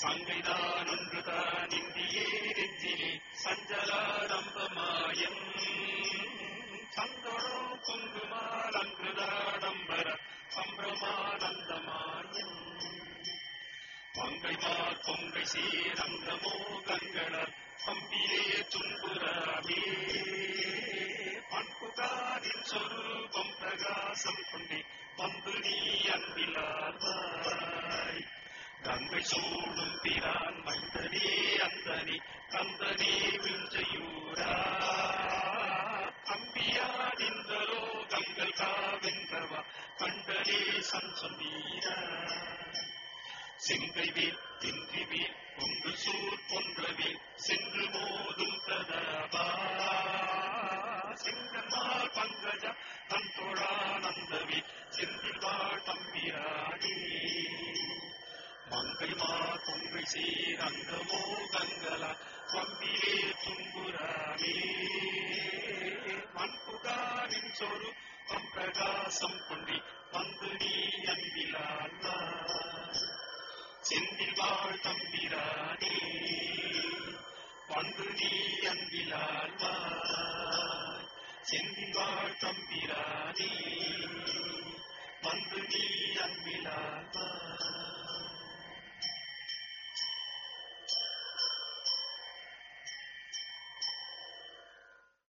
சங்கைதான் ஒன்றுதான் இந்தியே நெஞ்சிலே சஞ்சலாரம்பமாயம் சந்தோடோ குங்குமால் அங்குதாடம்பர சம்பிரமானந்தமாயம் மங்கைமார் பொங்கை சீரங்கமோ கங்களார் பம்பிலே துன்புறாமே பண்புகாரின் சொல் பொம்பிரகாசம் கொண்டே பந்து நீ அன்பில சூடும் பிரான் மைந்தனே அந்தனே கந்தனே விஞ்சையூரா தம்பியாடிந்த லோகங்கள் காவென்றவா கண்டனே சஞ்சமீரா சிந்தைவேல் தின்றிவேல் பொங்கு சூர் பொன்றவேல் சென்று சீரங்கமோ கங்கலா பம்பிலே தும்புராமே மண்புகாரின் சொரு பிரகாசம் கொண்டி வந்து நீ அன்பிலான்னா செந்தில் வாழ் தம்பிரானே வந்து நீ அன்பிலானா. செந்தில் வாழ் தம்பிரானே